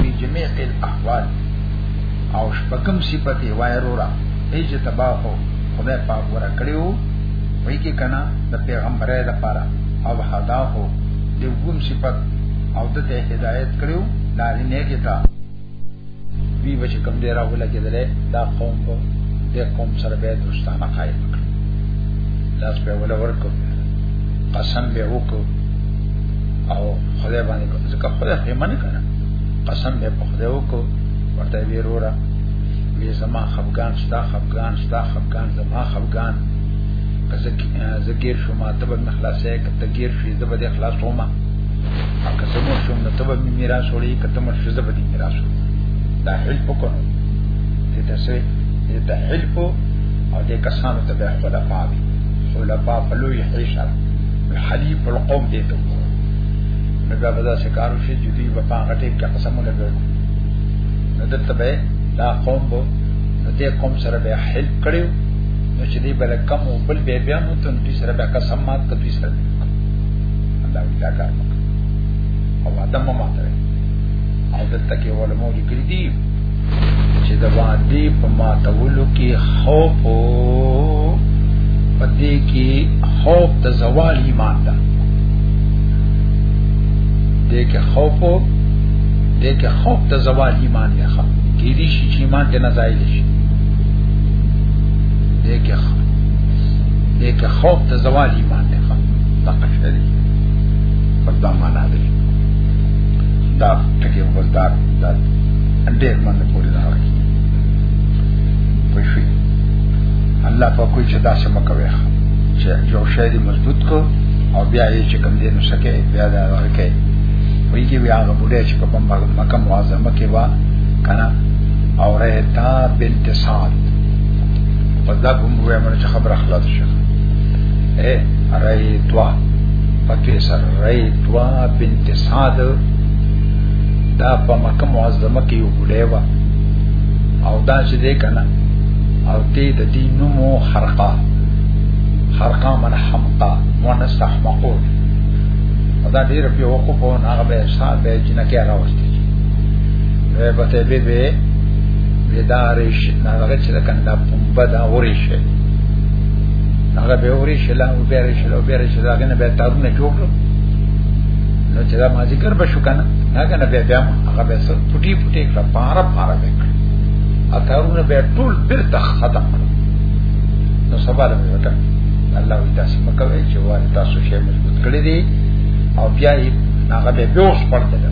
فی جميع الاحوال او شپکم صفت وایرورا ایج تباخو خدای پاک ورا کړیو وای کی کنا د پیغمبره لپاره او حدا هو د وګم صفت او د ته هدایت کړیو لارې نه کیتا وی بچ کم دی را ولا کېدل دا قوم په دې قوم سره به دوستانه قائم کړ لاس په ولا ورکو قسم به وکړو او خدای باندې ځکه خدای خې منه کړه قسم به په خدای وکړو ورته ویرورا وی زما خفغان ستا خفغان ستا خفغان زما خفغان زګیر شو ما ته به مخلاصې کته گیر شې زبر دې خلاصو ما که زمو شو نو ته به میراث وړي کته مر شې زبر دې میراث دا حل پکو دې تاسو دې ته حل پو او دې کسانو ته به خلا پاوي خلا پا فلوی حیشر الحلیف القوم دې ته نو بیا به دا سکارو شي چې دوی په هغه ټیم کې قسمونه کوي نو دلته به دا قوم به نو دې قوم سره به حل کړو نو چې دې بل کم او بل به بیا مو ته دوی سره به قسم مات کوي سره الله دې دا کار وکړي او ادم ماته او دلته کې علماء لیکلي دي چې د وعده په ماتولو کې خوف او پدې کې خوف د زوال ایمان ده دې کې خوف او دې کې خوف د زوال ایمان نه ښه کې دې شي چې ایمان دې نه ځای شي دې کې دې کې خوف د زوال ایمان نه ښه دغه شری په دا معنا ده دا ټکی وګورئ دا ډېر باندې پوری نه راځي په شي الله په کوئی چې داسې مکوي چې یو شی دې مضبوط کو او بیا یې چې کوم دې نو سکے بیا دا ورکه وی کې بیا هغه بډې چې په مکه معظمه کې وا کنه او رهتا بنت سعد په دا کوم وې مړ چې خبره خلاص شي اے رایتوا پکې سره رایتوا بنت سعد دا په مکه معظمه کې یو ګډه و او دا چې دې کنه او دې د دې نومو حرقه حرقه من حمقه مونس احمقو دا ډیر په وقوف او هغه به حساب به جنکه راوستي نو به ته به به ودارش هغه چې کنده پمبه دا اوري شي هغه به اوري شي لا او به رشي لا به رشي دا کنه به تارونه جوړ نو چې دا ما ذکر به شو کنه نه کنه بیا بیا هغه به سر پټي پټي کړه پارا پارا وکړ اکارونه به ټول بیرته ختم کړ نو سبا له وټه الله وی تاسو مکوي چې وای تاسو شی مضبوط کړی دی او بیا یې هغه به بیا اوس پړته ده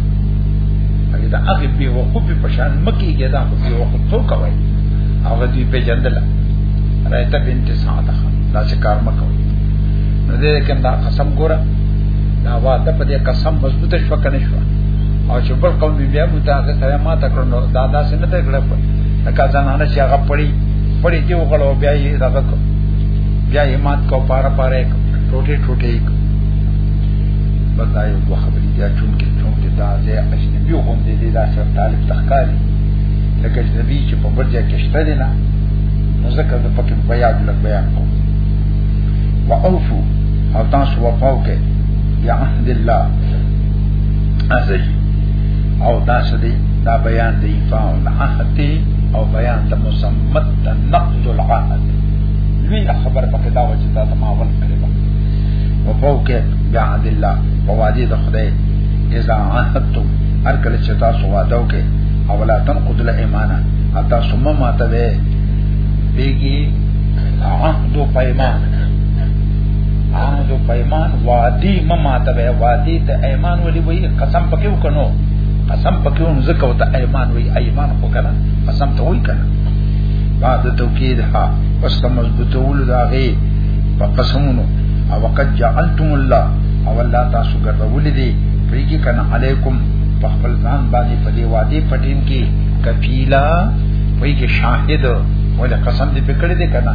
هغه دا هغه به وقوف په شان مکیږي دا خو به وقوف تو کوي هغه دی په جندل راته بنت ساده دا چې کار مکوي نو دې کنده قسم ګوره دا واده په دې قسم مضبوطه شو کنه شو او چې بل قوم بیا مو ته هغه سره ما ته کړنو دا داسې نه دی کړی لکه ځانانه چې هغه پړی پړی دی وغړو بیا یې دغه کو بیا یې مات کو پاره پاره ټوټه ټوټه یې بس دا یو دوه خبرې بیا چون کې چون کې دا ځای اجنبي هم دی دا سره طالب تخکاری لکه اجنبي چې په بل ځای کې شته دی نه نو ځکه د پکې بیا د بیان کوم واوفو او تاسو وفاو کې یا عهد الله ازل او دا سدي دا بیان دی فاول عهد او بیان د مسمت د نقض العهد لوی خبر پکې دا وجه دا ما ول کړی او فوق بعد الله بوادي د خدای اذا عهدتم هر کله چې تاسو وعده وکړي او لا تنقض الايمان حتى ثم ما تبه بيجي عهد و پیمان عهد پیمان وادي مما ته وی وادي ته ایمان ولي وی قسم پکې وکنو قسم پکې هم زکه وته ایمان وی ایمان خو کنه قسم ته وی کنه بعد توکید ها پس ته مضبوطول داغه په قسمونو او وقد جعلتم الله او الله تاسو ګرځولې دي پریږي کنه علیکم په خپل ځان باندې په دی وادي پټین کې کفیلا وی کې شاهد ولې قسم دې پکړې دې کنه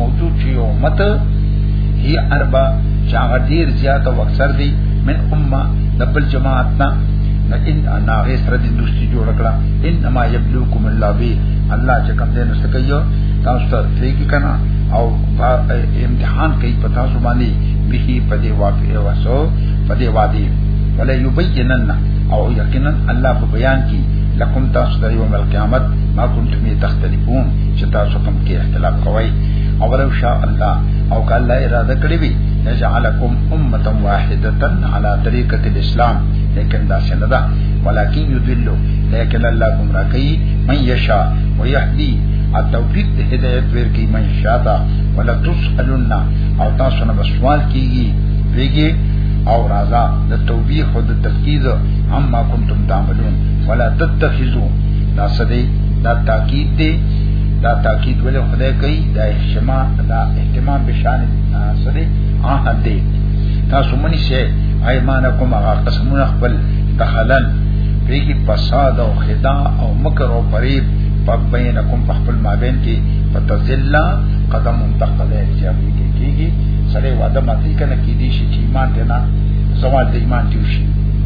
موجود شي امت هي اربع چاغه ډیر زیات او اکثر دي من امه دبل جماعتنا نو ان انا غیر سره د دوستي جوړ کړه انما یبلوکم الله بی الله چې کوم دین څه کوي تاسو ته فیکی کنا او امتحان کوي په تاسو باندې به په دی واقع وسو په دی وادي ولا یبینن او یقینا الله په بیان کې لکم تاسو د یوم القیامت ما کنتم تختلفون چې تاسو کوم کې اختلاف کوي او ولو شاء الله او که الله اراده کړی وي نجعلکم امه واحده على طریقه الاسلام لیکن دا څنګه ده ولکن یذل لیکن الله گمراه کوي من یشاء ويهدي التوفیق د هدایت ورکی من شاتا ولا تسالون او تاسو نه سوال کیږي ویږي او رازا د توبیح او د تفکیز عما کنتم تعملون ولا تتخذوا دا سدی دا تاکید دی دا تاکید ولې خدای کوي دا احتمال دا احتمال به شان سره عهد دی تاسو منی شي ايمانکم هغه قسمونه خپل دخلن پیږي فساد او خدا او مکر او فریب په بینکم په خپل مابین کې فتزل قدم تحت ذلك چې هغه کې کېږي سره وعده ماتي کنه کې دي شي چې ایمان ته نه زوال د ایمان دی شي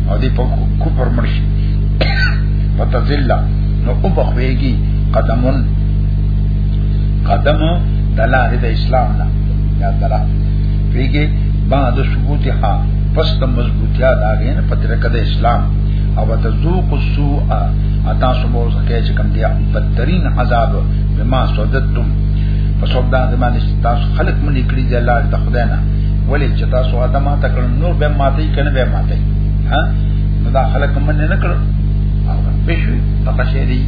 او دې په کوپر مرشي فتزل نو او بخویږي قدمون قدم دلار د اسلام نه یا دلا پیږي بعد ثبوتها پس د مضبوطیا دا غین په طریقه د اسلام او تذوق السوء اتا سمو زکه چې کوم دی بدترین عذاب بما صددتم پس او دا زمانه تاسو خلق منی کړی دی الله د خدای نه ولې چې تاسو ادمه تکړه نور به ماته کنه به ماته ها نو دا خلق من نه کړو بشو تقشی دی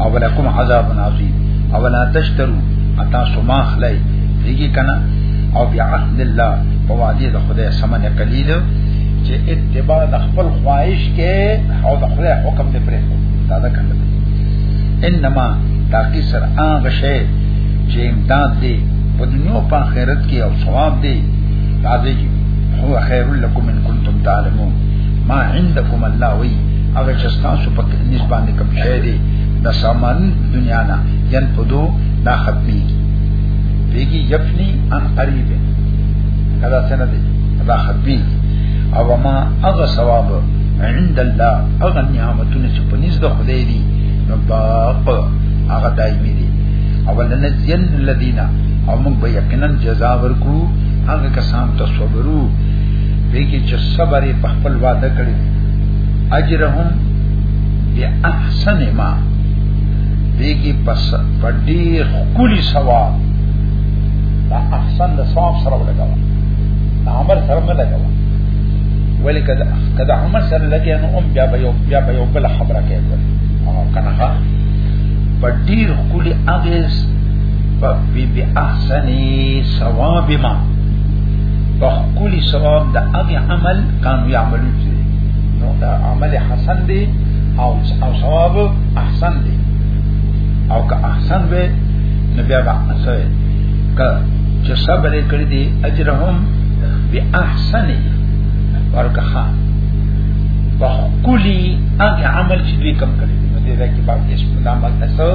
او ولکم عذاب عظیم او لا تشترو اتا سما خلای دیږي کنه او بیا عهد الله په وعده د خدای سمن قلیل چې اتباع د خپل خواهش کې او د خدای حکم دې پرې دا دا کنه انما تاکي سر هغه شی چې امداد دی په دنیا او په آخرت کې او ثواب دی راځي هو خیر لکم ان کنتم تعلمون ما عندكم الله وی هغه چې تاسو په نسبت کوم شی دی د سامان دنیا نه ین پدو دا ختمي بیگی یفنی ان قریب کدا سنه دی دا ختمي او ما هغه ثواب عند الله هغه نعمتونه چې په نزد خدای دی نو باق هغه دایمي دی او لنزین الذین او موږ به یقینا جزا ورکو هغه کسان ته صبرو پیږي چې صبر په خپل وعده کړی اجرهم بیا احسن ما پیږي پس پډي خولي ثواب دا احسن د ثواب سره ولګاوه دا عمل سره نه لګاوه ولی کدا کدا عمل سره لګي نو ام بیا به یو بیا به یو بل خبره کوي او کنه ها پډي خولي اغه بی بی احسنی ثواب ما په کلی ثواب د هغه عمل کان یعملو چې نو دا عمل حسن دی او او ثواب احسن دی او که احسن به نو بیا به احسن که چې صبر کړی دی اجرهم باحسن ورکه خان په کلی هغه عمل چې دوی کم کړی دی نو دې دا کې په اسم نام تاسو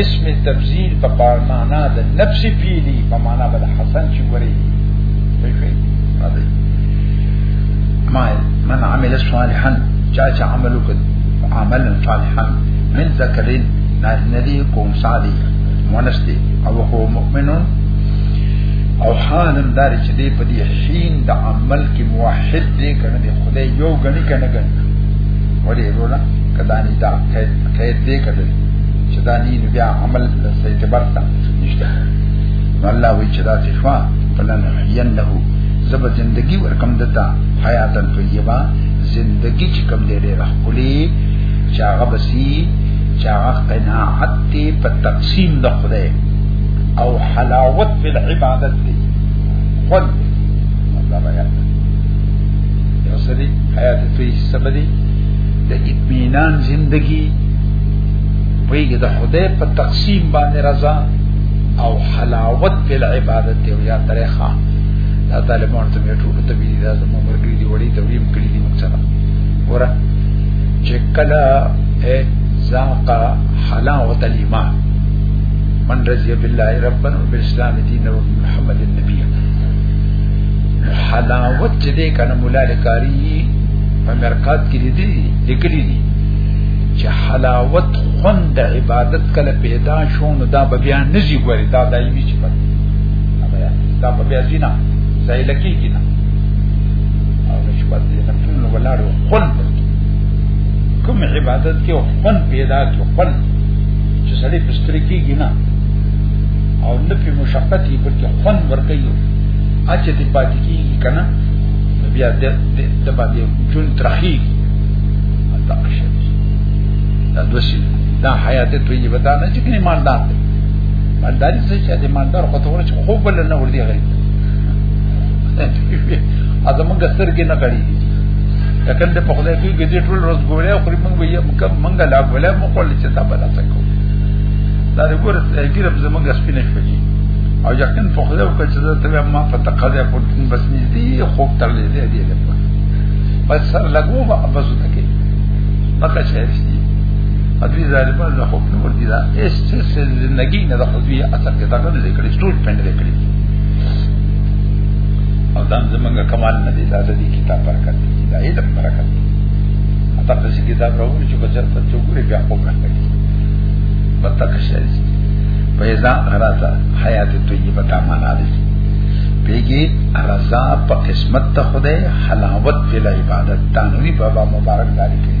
اسم تبذیر په معنا د نفس پیلی په معنا د حسن چې وري ویفي راځي ما من عمل صالحا چا چې عمل وکړ عمل صالحا من ذکرین ندی کوم صالح مونس دی او هو مؤمنون او حالم دار چې دی په دې حين د عمل کې موحد دی کنه دی خدای یو غني کنه غني ولې وروړه کدا نه دا قید قید دی کړل چې دا نه بیا عمل د سیتبرتا نشته نو الله وی چې دا صفه فلن حینه زب زندگی ورکم دتا حیات طیبه زندگی چې کم دې ډېر خولي چې هغه بسی چې هغه قناعت دې په تقسیم د خدای او حلاوت په عبادت دې خود الله بیا یو سری حیات فی سبدی د اطمینان زندگی ویګه د خدای په تقسیم باندې رضا او حلاوت په عبادت دی یا طریقه دا طالبان ته ټول ته وی دا زموږ مرګري دی وړي ته ویم کړی دی موږ سره ورا چې کله اے ذاق حلاوت الایمان من رضی بالله ربا وبالاسلام دین و محمد النبی حلاوت چې دې کنه مولا لکاری په مرکات کې دي لیکلي دي چې حلاوت خوند عبادت کله پیدا شو نو دا به بیا نزی ګوري دا دایمي چې پاتې دا په بیا زینا ځای لکېږي نه او نشوات دې نه ټول ولاړو خپل کوم عبادت کې خپل پیدا کې خپل چې سړی پستری کېږي نه او نه په مشقت یې بلکې خپل ورکېږي اچې دې پاتې کېږي کنه بیا د د باندې جون ترخی دا شي دا دوسی دا حیات طیبه دا نه چې ایماندار دی مالدار څه چې د ایماندار خو ته ورچ خو بل نه ور دي غریب اته موږ سترګې نه کړی لکه د په خدای کې ګډې ټول روز ګورې خو موږ به یې موږ موږ لا ولا مو کول چې تا بلا تکو دا د ګور سترګې رب زموږ سپینې شوې او یقین په خدای او کچې زه ته ما په تقاضا په دین بس نږدې خوب تر دې دې دې بس سر لګو بس تکي مکه شهر ابي ظالمان له حکم ور دي دا اس څه زندگی نه د خدای اثر کې دا نه لیکل څوک پند لیکل او دا زمونږه کمال نه دی دا د کتاب برکت دی دا علم برکت دی دا په ځکه دا راوړي چې بچا ته چوغوري بیا خو نه کوي بتا کښې په ځا راځه حیات طیبه تا معنا دي پیږي رضا په قسمت ته خدای حلاوت په عبادت تانوی بابا مبارک داري کوي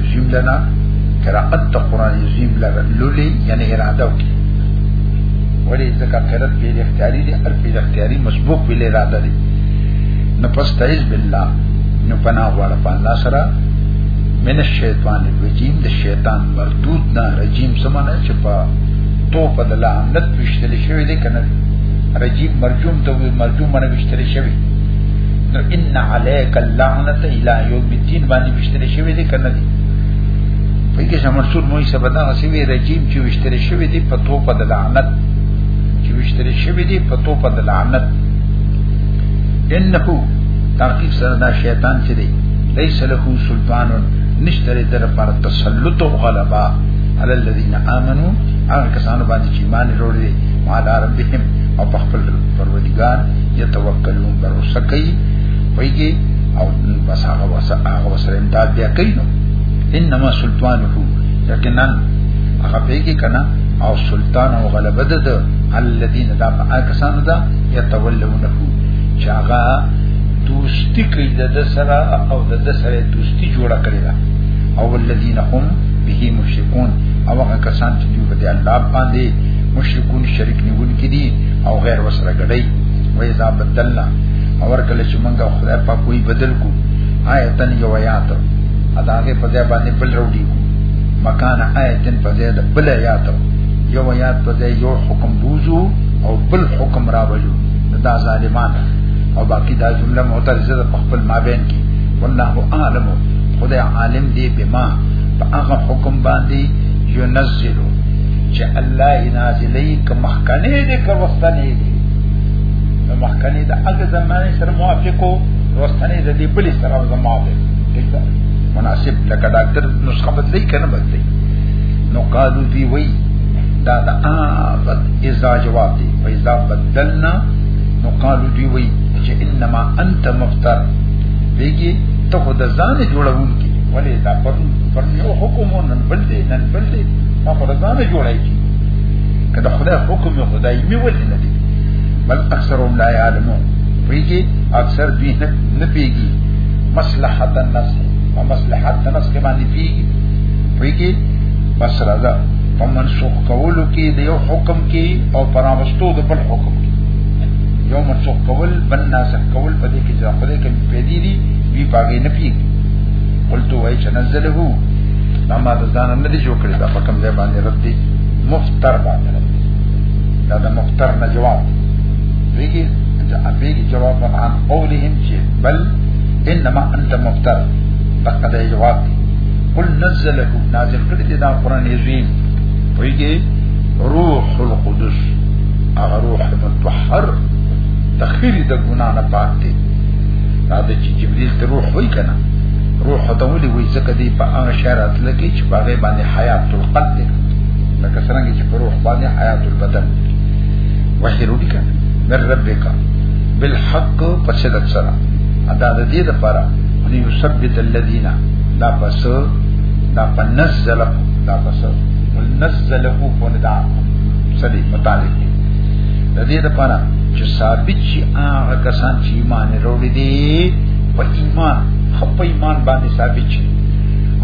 عظیم لنا قرائت د قران عظیم لرا لولي یعنی اراده وکي ولی ځکه قرائت په اختیاري دي هر په اختیاري مسبوق ویل اراده دي نو پستعذ بالله نو پناه غواړه په الله سره من الشیطان الرجیم د شیطان مردود نه رجیم سمانه چې په تو په د لعنت وشتل شوی دی کنه رجیم مرجوم ته وی مرجوم باندې وشتل شوی نو ان علیک اللعنت الی یوم الدین باندې وشتري شوی دی کنه دی په کې چې منصور موي سبدا غسی وی رجیم چې وشتري شوی دی په تو په لعنت چې وشتري شوی دی په تو په لعنت انه تحقیق سره دا شیطان چې دی ليس له سلطان نشتري در پر تسلط او غلبا على الذين امنوا هغه کسانو باندې چې ایمان لري وعلى ربهم او په خپل پروردگار یتوکلون بر وسکی ویږي او بس هغه هغه وسره امداد بیا کوي نو انما سلطانه یقینا هغه پیګه کنا او سلطان او غلبه ده الذين دا پاکستان دا يتولونه چې هغه دوستی کوي د سره او د سره دوستی جوړه کړی دا او الذين هم به مشركون او هغه کسان چې دوی په الله باندې مشرکون شریک نیول کړي او غیر وسره غړي وې ځا بدلنا اور کله چې مونږه خدای په کوئی بدل کو آیتن یو آیات اداغه په ځای باندې بل وروړي مکان آیتن په ځای د بل آیات یو آیات په ځای یو حکم بوزو او بل حکم راوړو دا ظالمان او باقی دا جمله معترضه ده په خپل مابین کې والله اعلم خدای عالم دی بما په هغه حکم باندې ينزل چې الله نازلې کوم خکنه دې کوستنې دې نو مخکنی د هغه زمانه سره موافقو وستنه د دې بل سره زما ده مناسب لکه ډاکټر نسخه بدلی کنه بدلی نو قالو دی وی دا دا بد ازا جواب دی فیضا بدلنا نو قالو دی وی چې انما انت مفتر دیږي ته خو د ځان جوړون کې ولې دا پر پر یو حکم نن بل دی نن بل دی ما خو د ځان جوړای کی کله خدای حکم خدای می ولې نه دی بل اکثرهم لا يعلمون ویږي اکثر دوی نه پیږي مصلحت النفس او مصلحت النفس کې باندې پیږي پیږي بس راځه په منسوخ کولو کې د یو حکم کې او پرامستو د بل حکم کې یو منسوخ کول بل ناسخ کول په دې کې ځکه په دې کې پیدي دي وی پاګې نه پیږي قلت وای چې نزله دا ما د ځان نه دي جوړ کړی دا په کوم ځای باندې رد دي مفتر باندې رد دي دا د مفتر نه جواب دی انت ابيك جواب عن قولهم شي بل انما انت مفتر فقد جواب قل نزله نازل کړی دا قران عظیم ویږي روح القدس هغه روح متطهر تخیر د ګنا نه پاک دی دا د جبريل ته روح وای کنه روح ته ولي وای ځکه دی په هغه شرط لکه چې باغې باندې حیات القلب لکه څنګه چې په روح باندې حیات البدن وحیرو دي کنه من ربک بالحق پسدت سرا ادا د دې لپاره ان یثبت الذین دا پس دا پنزل دا پس نزله فندا سدي متعلق دی د دې لپاره چې ثابت شي هغه کسان چې ایمان وروړي دي په ایمان خپ ایمان باندې ثابت شي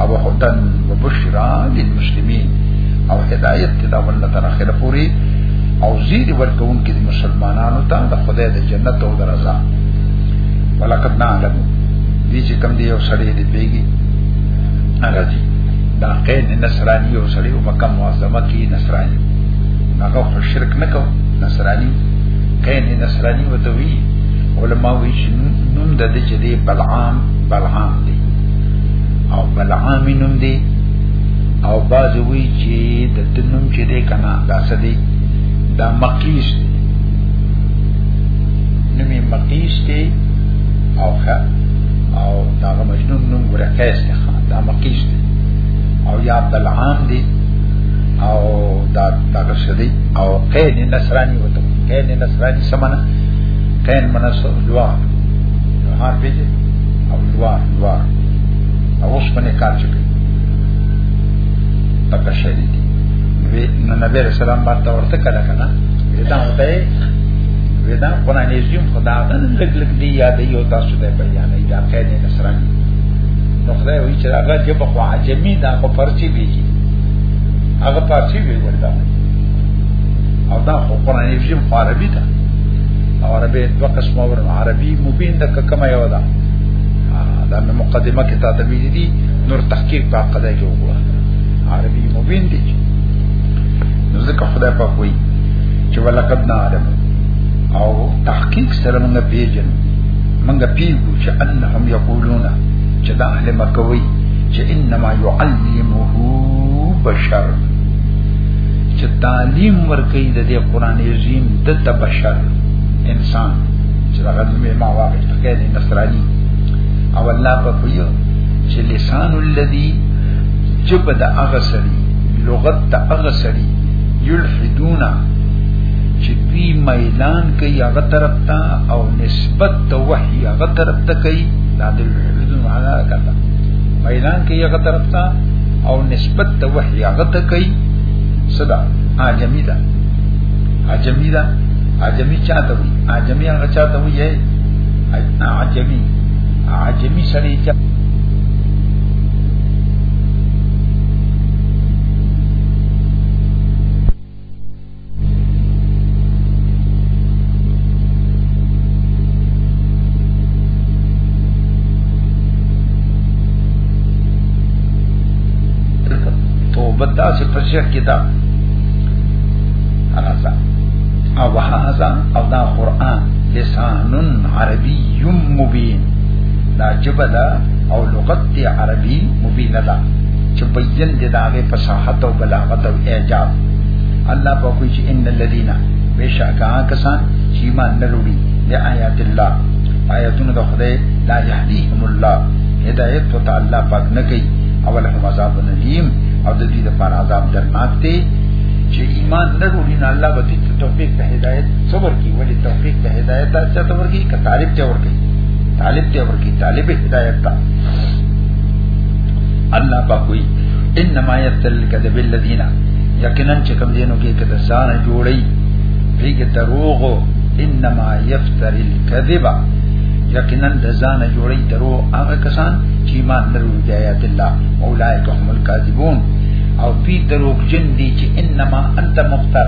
او هدن وبشرا للمسلمین او هدایت دا ولته اخر پوری او زیر ورکون کې مسلمانانو ته د خدای د جنت او درزا ولکد نعلم دي چې کوم دی یو سړی دی پیږي هغه دی دا قید نصرانی یو سړی او مکه معظمه کې نصرانی هغه خو شرک نه کو نصرانی قید نصرانی وته وی علماء وی چې نوم د دې چې دی بلعام بلعام دی او بلعام نوم دی او باز وی چې د نوم چې دې کنا دا سدي دا مقیس دی نومي مقیس دی او ښه او دا مجنون نوم ورکیس دی دا مقیس دی او یا بلعام دی او دا دا سدي او قین نصرانی وته قین نصرانی سمنه قین منصور لوا لوا بیجه او لوا لوا او اوس باندې کار چکه پکا شری دی وی نو نبی رسول الله باندې ورته کړه کنه دا وته ودا قرآن عظیم خدا غن لګ لګ دی یاد یو تاسو ته بیان ای دا قید نصرانی نو خدای وی چې هغه جب خو عجمی دا خو پرچی بیږي هغه پرچی وی وردا او دا خو قرآن عظیم خو عربی ده او عربی دو قسم اور عربی مبین ده کما یو ده دا مقدمه کې تا ته ویلي دي نور تحقیق په قضا کې وګورئ عربي مبين دي نو ځکه خدای په کوي چې ولقد نعلم او تحقیق سره موږ پیژن موږ پیږو چې انهم یقولون چې دا اهل مکه وي چې انما يعلمه بشر چې تعلیم ورکړي د دې قران عظیم د بشر انسان چې هغه مې ما واغښت کړي نصراني او الله په کوي چې لسان الذي جبد اغسری لغت ته اغسری یلحدون چې دوی میلان کوي هغه طرف ته او نسبت ته وحي هغه طرف ته کوي دا د یلحدون معنا راکړه میلان کوي هغه طرف ته او نسبت ته وحي هغه ته کوي صدا عجمی ده عجمی ده عجمی چاته وي عجمی هغه چاته وي عجمی عجمی سړی چې بدا سے پرشیخ کی دا او هذا او دا قرآن لسان عربی یم مبین دا جبه ده او لغت دی عربی مبین ده چې بیان دي دا غي فصاحت او بلاغت او اعجاز الله په کوئی چې ان الذين بشکا کسان چې ایمان نه لري د آیات الله آیاتونو د خدای لا يهديهم الله هدایت او تعالی پاک نه کوي او له عذاب ندیم او د دې لپاره عذاب درناک دی چې ایمان نه لري نه الله به دې توفیق ته هدایت صبر کی ولی توفیق د هدایت دا څه ته ورګي ک طالب ته ورګي طالب ته ورګي طالب هدایت تا الله پاکوي انما یفتل کذب الذین یقینا چې کوم دینو کې کده سان جوړي پیګه دروغ انما یفتر الكذب یقینا د ځان جوړي درو هغه کسان چې ایمان لري د آیات الله اولایک هم الکاذبون او پی دروغ جن دي چې انما انت مفتر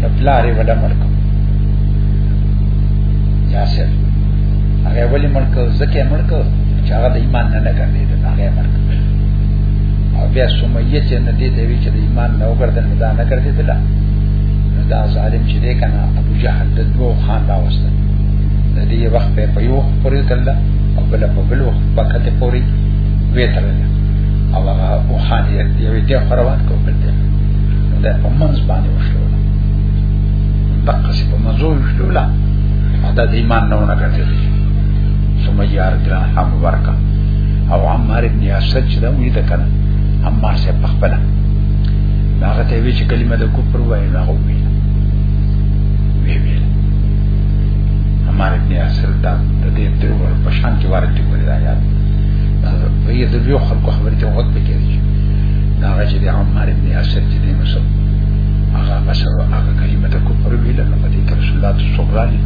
د پلارې ولا ملک یاسر هغه ولی ملک زکه ملک چې هغه د ایمان نه نه کړی دا هغه ملک او بیا سمیه چې نه دې ته وی چې د ایمان نه وګرځن دا نه کړی دلا دا ظالم چې دې کنه ابو جهل د دوه خان دا وسته د دې وخت په یو پورې کړل او بل په بل وخت په کته پورې وې ترل او هغه او خان یې یو دې خروان کو بل دې دا په منځ باندې وشو دقه څه په منځو وشو لا دا د ایمان نه ونه کټل ثم یار درا هم ورکا او عمار ابن یاسر چې دا وې ده کنه عمار سه په خپل هغه ته وی چې کلمه د کفر وایي نه وي وی وی عمار ابن یاسر دا د دې تر ور په شان کې وارد دی کولای دا یاد دا یې د یو خلکو خبرې ته وخت پکې دی دا چې د عمار ابن ناصر چې دې مسو هغه بشر هغه کلمه د کفر ویل نو په دې کې رسول الله صبرالي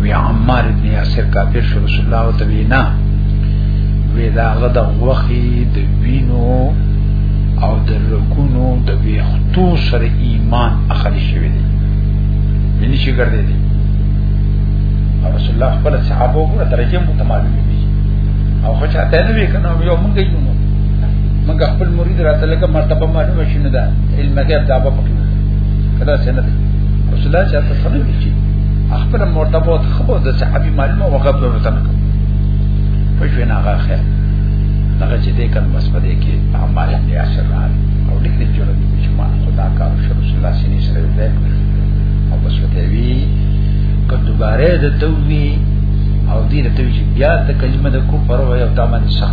وی عمار ابن یاسر کافر شو رسول الله او تبینا وی دا هغه د وخی د وینو او د رکونو د ویختو سره ایمان اخلي شوی دی منی شي ګرځي دي رسول الله خپل صحابه وګړه درجه متمالي دي او خو چاته نه وی کنه یو مونږ یو موږ خپل مرید راته لکه مرتبه معلومه شنه ده علم غیب دا به پکې کدا څنګه ده رسول الله چې تاسو نه ویچی خپل مرتبه او خبر د صحابي معلومه او غیب ورته نه کوم په شوي نه هغه خیر هغه چې دې کړم بس په دې کې اعمال دې اثر را او دې کې جوړه دې چې ما خدا کا رسول الله سینې سره دې او بس وته وی که دوباره د توبې او دې د توبې بیا د کلمه د کو پروا یو تامن صح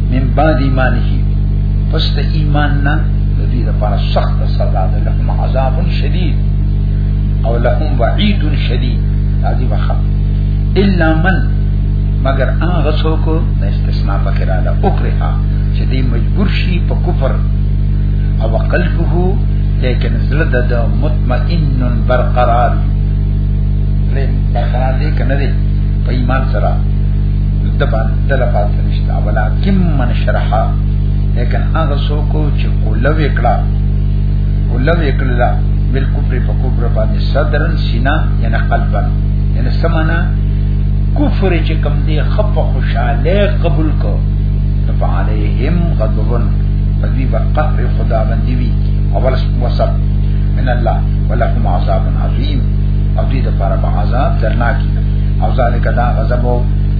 من بعد ایمانه پس د ایمان نه د دې لپاره سخت سزا ده لهم عذاب شدید او لهم وعید شدید راځي وخت الا من مگر هغه څوک د استثناء پکې را ده اوکره چې دې مجبور شي په کفر او قلبه لیکن زړه د مطمئن برقرار لري برقرار دې کنه دې په ایمان سره د باندې د لپاره نشته دا ولا کم من شرحا لیکن هغه څوک چې کوله وکړه کوله وکړه بل کفر په کفر باندې صدرن سینا یعنی قلبا یعنی سمانا کفر چې کم دی خپ خوشاله قبول کو نو علیهم غضبن فدی وقهر خدا باندې وی اول وسط من الله ولکم عذاب عظیم او دې لپاره به عذاب درناکی او ذالک دا غضب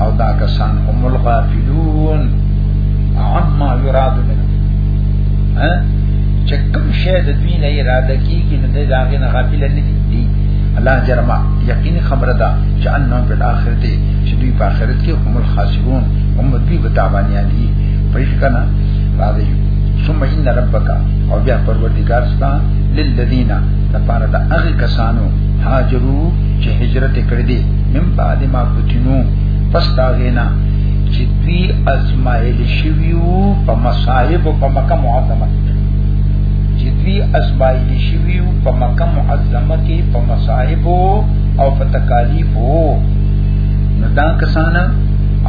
او دا کسان هم الغافلون عما يراد منه ها چې کوم شی د دوی نه اراده کیږي نو د هغه نه غافل نه دي الله جرما یقین خبر ده چې ان نو په آخرت چې دوی په آخرت کې هم الخاسرون هم دوی به تاوانیان دي پېښ کنا راځي ثم ان ربک او بیا پروردگار ستا للذین لپاره د هغه کسانو هاجرو چې هجرت کړی دي من بعد ما فتنو پس داغینا چې دوی ازمایل شویو په مصائب او په مکه معظمه چې دوی ازمایل شویو په مکه معظمه کې په مصائب او په تکالیف نو دا کسان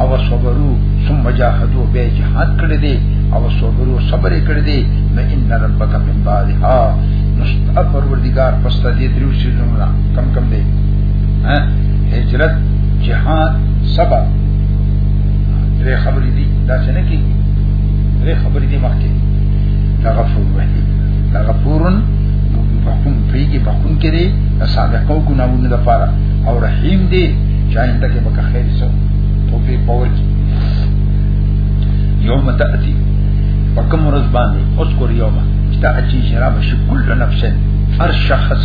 او صبرو ثم جاهدوا به جهاد کړی دی او صبرو صبر کړی دی نو ان ربک من بعدها نو ستاسو پروردگار پس ته دې درو شي کم کم دی هجرت جهاد سبا درې خبرې دي دا څنګه کې درې خبرې دي مخکې دا غفور رحیم دا غفورن بخون پیږي بخون کړي سابقو ګناونه د پاره او رحیم دی چې آینده کې به خیر سو توفیق باور کی یوم تأتی وکم ورځ باندې اوس کور یوم تأتی شراب شکل نفس هر شخص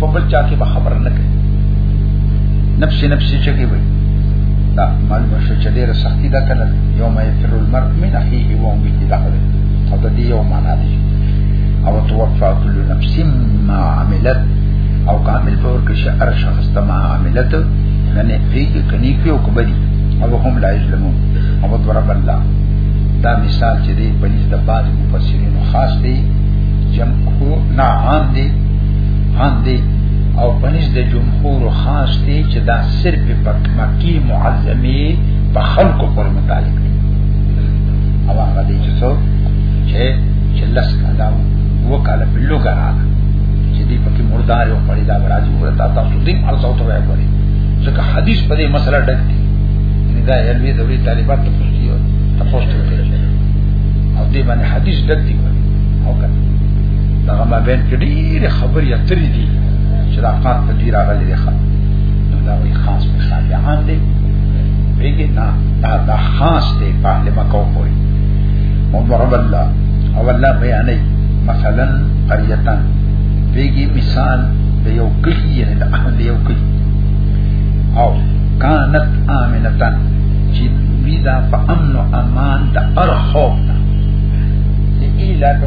په بل چا کې به خبر نه کوي نفس نفس چې کوي وي دا معلومه شو چې ډیره سختی ده کنه یوم یفر المرء من اخیه و امه دا خبره او د دې یو معنا دی او توفا کل نفس ما عملت او کامل په ورکه شي هر شخص ته ما عملت نه فيه کني کې او کبدي او هم لا یظلمون او ضرب الله دا مثال چې دی په دې د بعض مفسرینو خاص دی جمع کو نه عام دی باندې او پنځ د جمهور خاص دی چې دا صرف په مکی معظمه په خلقو پر متعلق دی او هغه دې چې څو چې چې لس کاله وکاله په لوګا راغله چې دې پکې مردار او پړې دا راځي ورته تاسو دې ارزو ته وایي ګوري ځکه حدیث په دې مسله ډک دی یعنی دا علمي دوري طالبات ته پوښتنه کوي تاسو ته او دې باندې حدیث ډک دی او کړه دا ما بین کې ډېر خبر یا تری دي چې دا قات په دې راغلي دي خان نو دا وی خاص په شان دی عام دی بیګی نه دا دا خاص دی په اهل مکه پوری او ضرب الله او الله بیانې مثلا قريه بیګی مثال د یو کلی یعنی د اهل یو کلی او کانت امنتن چې دوی دا په امن او امان د ارخوب نه ایلا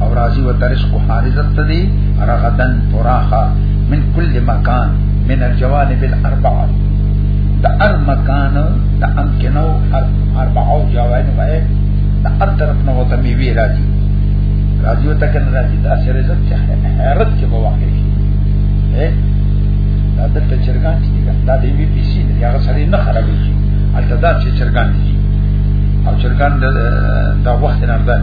او راضی و ترس کو حارزت تدی رغدن پراخا من کل مکان من الجوانب الاربعه دا ار مکان دا امکنو اربعو جوانب وای دا ار طرف نو ته می وی راضی راضی و تکن راضی دا سر عزت چه حیرت کې بواقع شي دا دلته چرګان چې دا دی وی پی سي نه هغه سره نه خرابې شي الته دا چې چرګان دي او چرګان د وخت نه انداز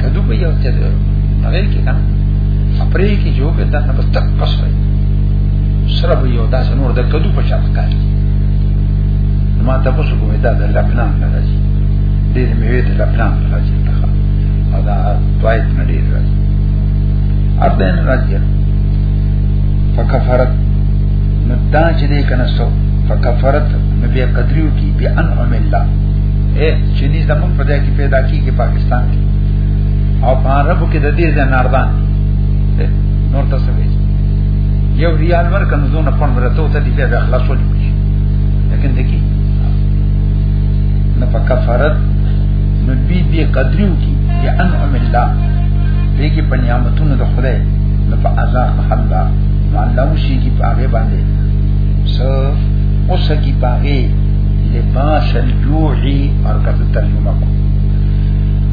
کدو په یو څه ده هغه کې کنه خپرې کې جو کې دا نه بس تک پس وي سره به یو داس نور د کدو په شان ښکاري ما ته پوسو کومه دا د لبنان نه راځي ډېر میوه د لبنان نه راځي او دا طائف نه ډېر راځي ابن راځي فکفرت نو دا چې دې کنه سو فکفرت نبی قدریو کی بی انعم الله اے چې نه زمون په دې کې پیدا کیږي پاکستان کې او په عربو کې د دې زناردان نور تاسو وایي یو ریال ورکه نو زونه پون ورته ته دې بیا خلاصول شي لیکن دګي نه فکفرت نو بي بي قدرو کی یا انعم الله دې کې پنیامتونو د خدای نو په عذاب محلا نو الله شي کی پاګه باندې سو اوسه کی پاګه لباس الجوعي اور کته ترجمه کو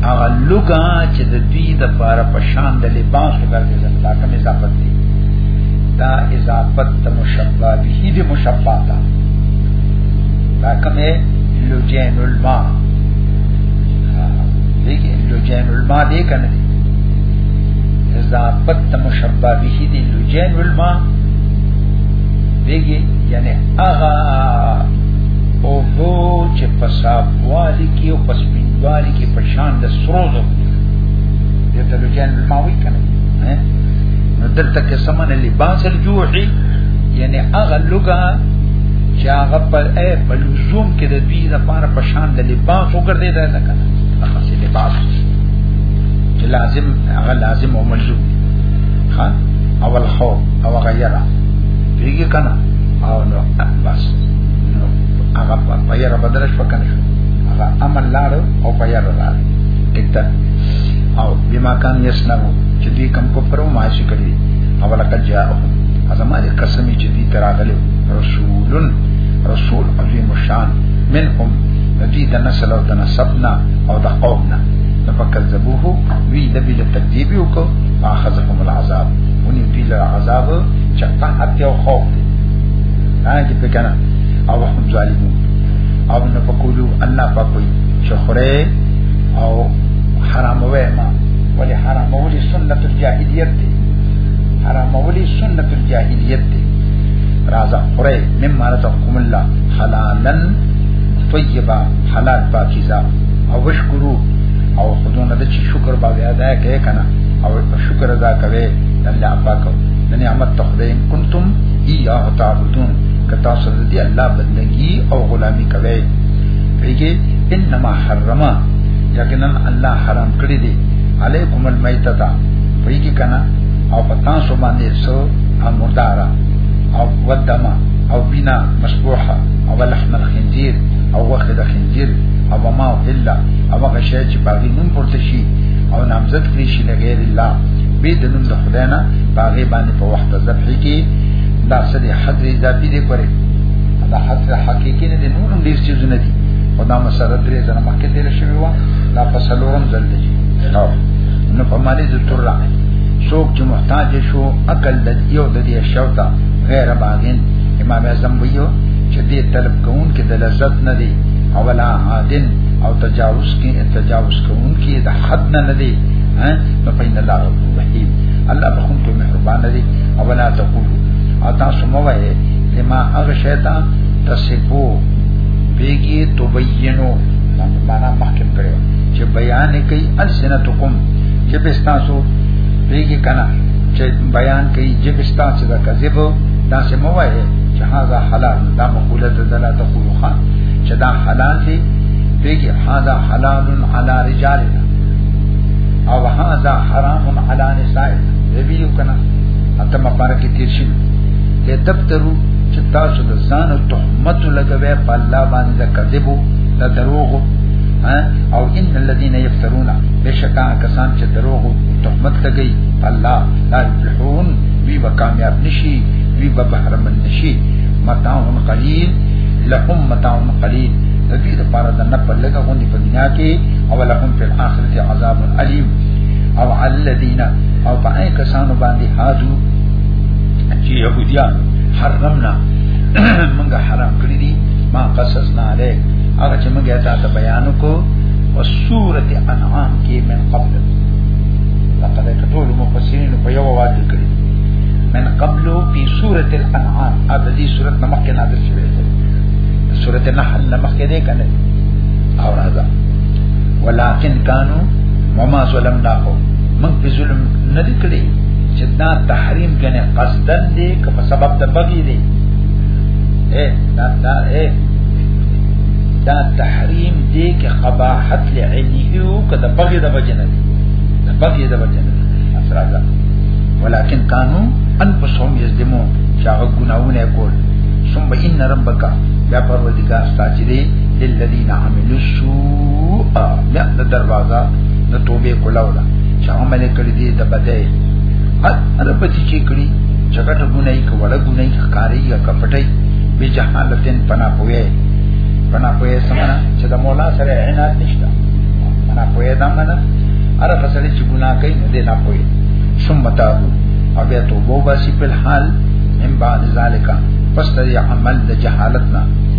هغه لوګا چې د دوی د پاره پشان د لباس وګرځي دا کوم اضافت دی دا اضافت ته مشبہ به دې مشبہ تا دا کوم لجین الماء دیکھ لجین الماء دې کنه اضافت ته مشبہ به دې لجین الماء دیکھ یعنی هغه او بو چې په صافوالي کې او په سپینوالي کې په شان د سرو زرو دي ته لجن ماوي کنه نو دلته کې سمنه لباس الجوعي یعنی هغه لګا چې هغه په اې په لزوم کې د دوی لپاره په شان د لباس وګرځي دا لکه هغه سي لباس چې لازم هغه لازم او ملزوم ها اول خو او غیره دیږي کنه او نو بس نو هغه په یې را بدل شو کنه هغه امن لار او په یې لار کته او بما کان یسنو چې دې کم کو پرو ما شي کړی او لکه جاءه ازما دې قسمی چې دې تراغلی رسولن رسول عظیم الشان منهم ندی د نسل او د نسبنا او د قومنا نو فکذبوه وی د بل تکذیب وکړه فاخذهم العذاب ونی بل عذاب چې په اتیا او خوف دی نه چې په کنه او هم ظالمو او نه پکولو الله په کوئی چې خره او حرام وې ما ولې حرام ولې سنت الجاهلیت دی حرام ولې سنت الجاهلیت دی رازا خره مما رزقكم الله حلالا طیبا حلال پاکیزه او وشکرو او خودونه د شکر باندې ادا کوي کنه او شکر ادا کوي الله پاک د نعمت ته خدای ان کنتم ایاه تعبدون کتا سره دی الله بندگی او غلامی کوي پیګه انما حرمه یقینا الله حرام کړی دی علیکم المیتتا پیګه کنا او پتا سو باندې سو امردارا او ودما او بنا مسبوحه او لحم الخنزیر او وخت الخنزیر او ما الا او هغه شی چې باغی نوم پورته شي او نامزد کړی شي لغیر الله به د نوم د خدای نه باغې باندې په وخت ذبح کې دا سړي حضرت اضافي دی کوي دا حضرت حقيقي نه دي نور هم ډیر چیزونه دي او دا مسله درې ځله مخکې تیر شوی و دا په سلورم ځل دی نو نو په معنی د تر را څوک چې محتاج شو عقل د یو د دې شوتا غیر باغین امام اعظم ویو چې دې طلب کوون کې د لذت نه دی اولا عادن او تجاوز کې تجاوز کوون کې د حد نه نه دی فإن الله غفور رحيم الله بخون تو مهربان دی او لا تقول او تاسو مو وای لما اغشیتا تصفو بیگی تبینو معنا مخکم کړو چې بیان کوي السنتکم چې بستاسو بیگی کنا چې بیان کوي چې بستاسو دا کذب دا سه مو وای چې هاذا حلال دا مقوله ده لا تقول خان چې دا حلال دی بیگی هاذا حلال علی رجالنا او هذا حرام علی نساء نبی کنا اته مبارک تیر شي ته تبترو چې تاسو د ځان تهمت لګوي په الله باندې د کذبو د دروغو او ان الذين يفترون بشکا کسان چې دروغ او تهمت لګي الله لا يفلحون وی به کامیاب نشي وی به بهرمن نشي متاع قليل لهم متاع قليل د دې لپاره د نه په لګه غونډې په دنیا کې او لهم فی الاخرت عذاب علیم او علی الذین او پای کسانو باندې هادو چې يهوديان حرمنا منګه حرام کړی دي ما قصصنا علیک هغه چې موږ تا ته بیان کو او سورۃ انعام کې من قبل لقد کتول مفسرین په یو واد کړی من قبل فی سورۃ الانعام ا دې سورۃ نمک کې نازل شوی دی سورۃ النحل نمک کې ده کنه او راځه ولکن کانو مما ظلم دا هو من په ظلم نه لیکلي چې دا تحریم کنه قصدن دی که په سبب د بغي دی اے دا دا اے دا تحریم دی که قباحت لعینی او که د بغي د وجه نه دی د بغي د وجه نه دی راځه ولکن کانو ان په سوم یزدمو چې هغه ګناونه کول ثم ان ربک یا پروردگار ساتي للذین عملوا السوء لا دروازه د توبې کولاولا چې عمل کړی دی د بدای هر پتی چې کړی چګټ ګنای کوړه ګنای ښکاری یا کپټای به جهالتن پنا پوهه پنا پوهه سمنا چې د مولا سره عنایت نشته پنا پوهه دا معنی اره فسړي چې ګناه کوي نه دی نه پوهه ثم تابو او بیا توبه واسي په حال من بعد ذالک پس تری عمل د جهالتنا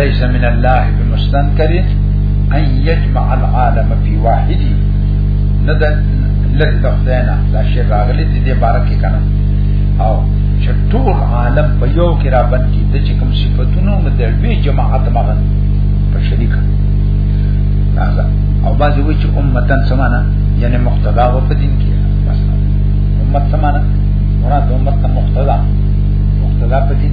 ليس من الله بمستنكر ان يجمع العالم في واحد ندى لږ د خدای نه دا شی راغلی د دې باره کې کنه او چې ټول عالم په یو کې را باندې د چې کوم صفاتونو نو د لوی جماعت مغن په شریک راځه او باندې وی چې امتن سمانه یعنی مقتدا و په دین کې بس امت سمانه مراد امت مقتدا مقتدا په دین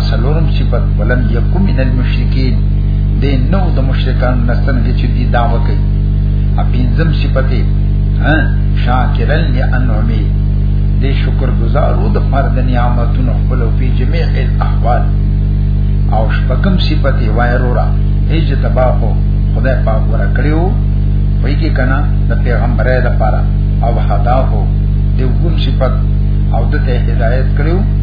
اصلورم صفت ولم یکو من المشرکین دې نو د مشرکان نستن کې چې دي دعوه کوي ا پینځم صفت ها شاکرن لانعمی دې شکر گزارو د فرد نعمتونو خپل او په جميع الاحوال او شپکم صفت وایرورا هیڅ تباہو خدای پاک ورا کړیو وای کی کنا د پیغمبره د پاره او هدا هو دې ګون صفت او د هدایت کړیو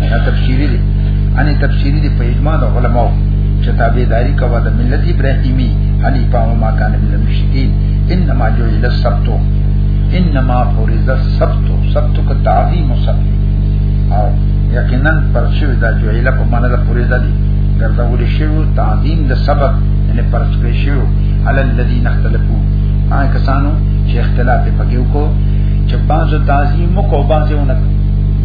دا تفسیری دی ان تفسیری دی په اجماع د علماو چې تابعداري کوي د ملت ابراهیمی ان په ما کان من المشرکین انما جو الى السبت انما فرض السبت سبت کو تعظیم سبت او یقینا پر شوی دا جو الى په معنا د فرض دی ګرځول شوی تعظیم د سبت یعنی پر شوی شوی علی الذین اختلفوا هغه کسانو چې اختلاف پکې وکړو چې بعضو تعظیم وکړو بعضو نه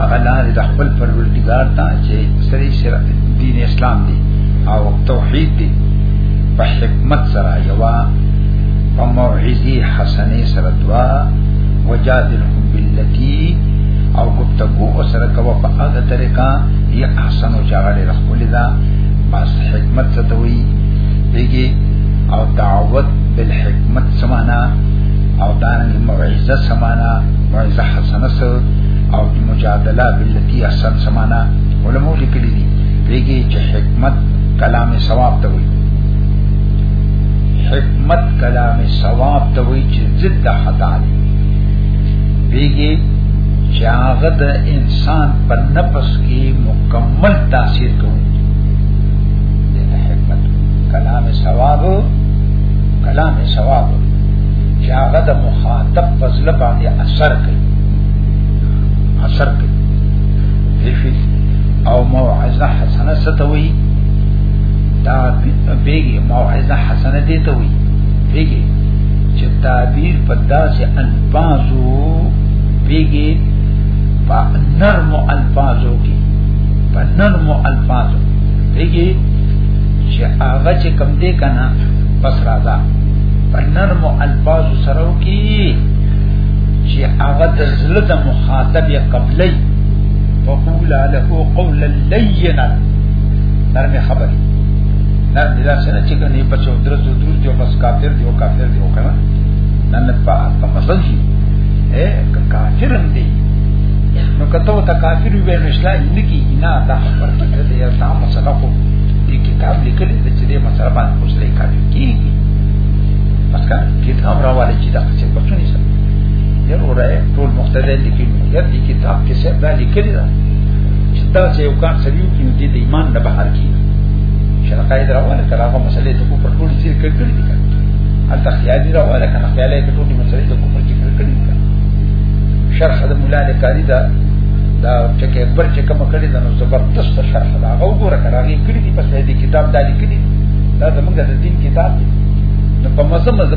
هغه لار د خپل پروردګار ته چې سری سره دین اسلام دی او توحید دی په حکمت سره یوا په موعظه حسنه سره دوا وجادلهم باللتی او گفتگو او سره کوا په هغه طریقه یا احسن او چاغړې رسول دا بس حکمت څه ته وی دیږي او دعوت بالحکمت سمانا او دانګ موعظه سمانا موعظه نصر او د مجادله بالتي احسن سمانا علماء لیکلي دي ویږي چې حکمت کلام ثواب ته وي حکمت کلام ثواب ته وي چې ضد خطا دي ویږي چې هغه د انسان په نفس کې مکمل تاثیر کوي د حکمت کلام ثواب کلام ثواب چې هغه د مخاطب فضل باندې اثر کوي اثر کوي دیفی او موعظه حسنه ستوي دا بیگی موعظه حسنه دی ته وي بیگی چې تعبیر په داسې الفاظو بیگی په نرم الفاظو کې په نرم الفاظو بیگی چې هغه چې کم دی کنه بس راځه په نرم الفاظو سره کې چې هغه د زړه د مخاطب قبلې فقول له قول لینا نرم خبر نرم دا څنګه چې کني په څو درځو درځو جو بس کافر دی او کافر دی او کنه نن په په مسل شي اے کافرم دی نو کته ته کافر وي نو اسلام نکی نه دا خبر ته دې یا تا مسله کو دې کتاب لیکل چې دې مسله باندې اوس لیکل کیږي پس کا کتاب راواله دا چې په څه نشته یو راي ټول مختلف لیکلي یو دې کتاب کې څه دا لیکلي دا چې دا چې یو کار سړي کې دې د ایمان نه بهر کی شرقای دراواله کله هغه مسلې ته کو پر ټول ځیر کړی دي حتی خیالي راواله کنه خیالي کې ټول مسلې ته کو پر ځیر کړی دي شرح د مولا د کاری دا دا ټکی اکبر چې کوم کړی دا نو زبردست شرح دا هغه وګوره کړه هغه کړی دی په دې کتاب دا لیکلی دا زمونږ د دین کتاب دی نو په مزه مزه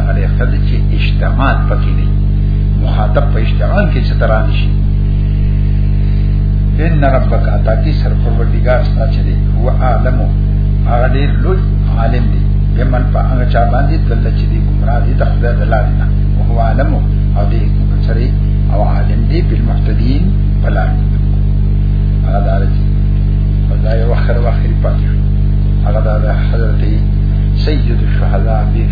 علي خدای چې اجتماع پکې دي مخاطب په اجتماع کې چې تران شي ان ربک اتا کی سر پروردگار ستا چې دی هو عالم هغه دې لوی عالم دی بمن په هغه چا باندې دل چې دی ګمراه دي تخدای دلالنا او هو عالم او دې سره او عالم دی بالمحتدین بلا هغه دار چې خدای وخر وخر پاتې هغه د حضرت سید الشهدا بن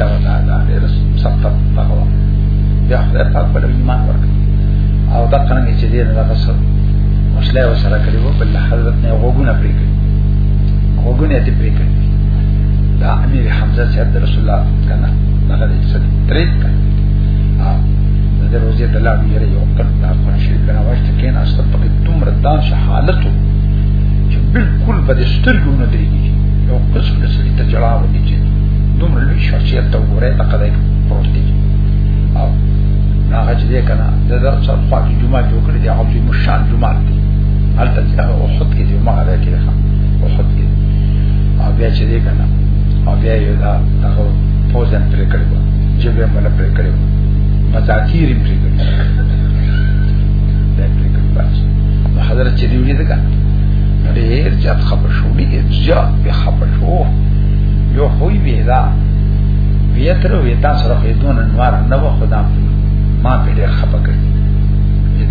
دا دا دا ډېر سخت تقوا بیا خدای پاک په ایمان ورکړي او دا څنګه چې دې نه راغسل مسله وسره کړی وو بل حضرت نه وګونه پرې کړی وګونه دې پرې کړی دا امیر حمزه چې عبد رسول الله کنه هغه دې څه ترې کړ او د روزي د الله یې یو پر دا پر شي کنه واشته کین اصل په دومره دان شهالتو چې بالکل به سترګونه دې یو قسم د سړي ته جړا وکړي چې دومره لوی شخصیت ته وګورئ په قضایي پروت دی او هغه چې دی کنه د درس سره خوا کې جمعه جوړ کړی دی عظیم الشان جمعه دی هلته چې هغه احد کې دی مغه راکې ده احد کې او بیا چې دی کنه او بیا یې دا هغه فوزن پرې کړی و چې به مله پرې کړی و مذاکیر یې پرې کړی دا پرې کړی بس حضرت چې دی ویل دا ډیر زیات خپه شو ډیر زیات به خپه شو یو خوې ویلا بیا تر وې تا سره په دون انوار نه و خدا ما په ډیر خپه کړ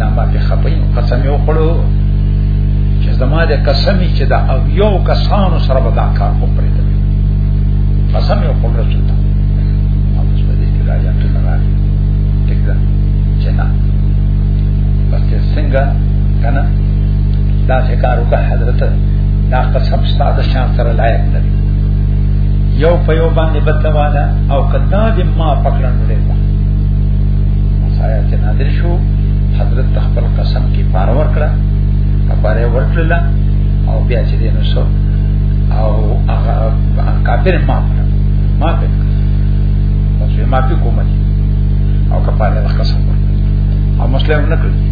دا ما په خپه یو قسم یو خړو چې زما د قسمی چې دا او یو کسانو سره به دا کار کو پرې ته قسم یو خړو رسول ته ما اوس په دې کې راځم ته نه راځم ټیک ده چې نه بس څنګه کنه دا څه کار وکړه حضرت دا قسم ستاسو شان سره لایق نه یو په یو باندې بتواله او کدا دې ما پکړن لري سایه چې نادر شو حضرت خپل قسم کې پار ور کړه کفاره ور کړل او بیا چې دې نو سو او هغه کافر ما کړ ما په ما په کومه او کفاره قسم او مسلمان نه کړی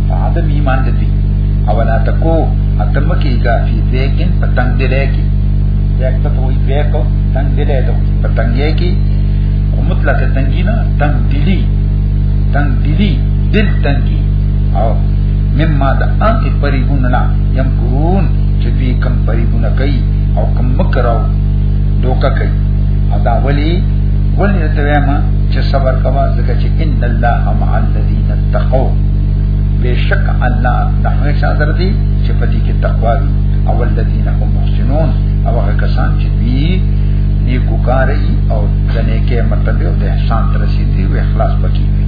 عدم ایمان د دې او لا تکو اتم کې دا فی ذکر پتنګ دې لګي ځکه ته وایي ځکه تنګ دې لګي پتنګ یې کې مطلق تنګینا تنګ دلی تنګ دلی دل تنګي او مما د ان کې پریبون لا یم قرون چې دې کم پریبون کوي او کم مکرو دوکا کوي ادا ولی ولی ته ما چې صبر کوا ځکه چې ان الله مع الذين اتقوا بشک الله د هغه شاذر دی چې په دې کې تقوا وي او الذين هم محسنون او هغه کسان چې دی نیکو کاری او د نیکه مرتبه او د احسان تر رسیدي او اخلاص پکې وي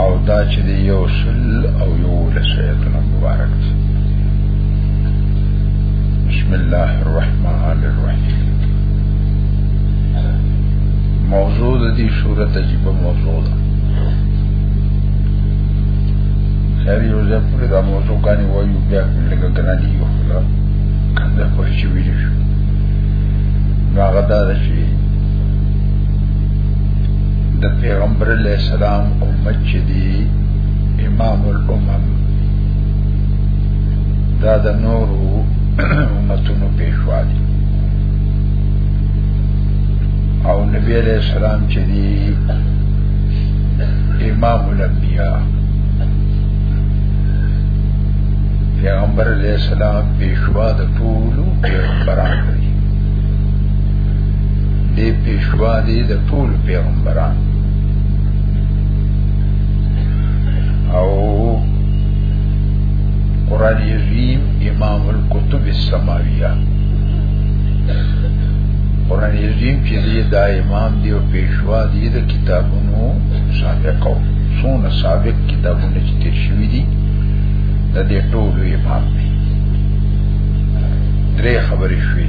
او دا چې دی یو شل او یو لسیتونه مبارک دی بسم الله الرحمن الرحیم موضوع د دې صورت عجیب موضوع ده خیر یو ځای پورې دا موضوع غاني وایو بیا لږه ګنا دی یو خلا کنده خو چې ویل شو نو هغه دا چې د پیغمبر علی السلام امت چې دی امام الامم دا د نورو امتونو پیشوا دی او نبی علی السلام چې دی امام الانبیاء پیغمبر علیہ السلام پیشوا د ټولو پیغمبرانو دی پیشوا دی د ټول پیغمبران او قرآن عظیم امام الكتب السماویہ قرآن عظیم چې دی دا امام دی او پیشوا دی د کتابونو سابقو سونه سابق کتابونه چې تیر شوی دي د دې ټولو امام دی درې خبرې شوې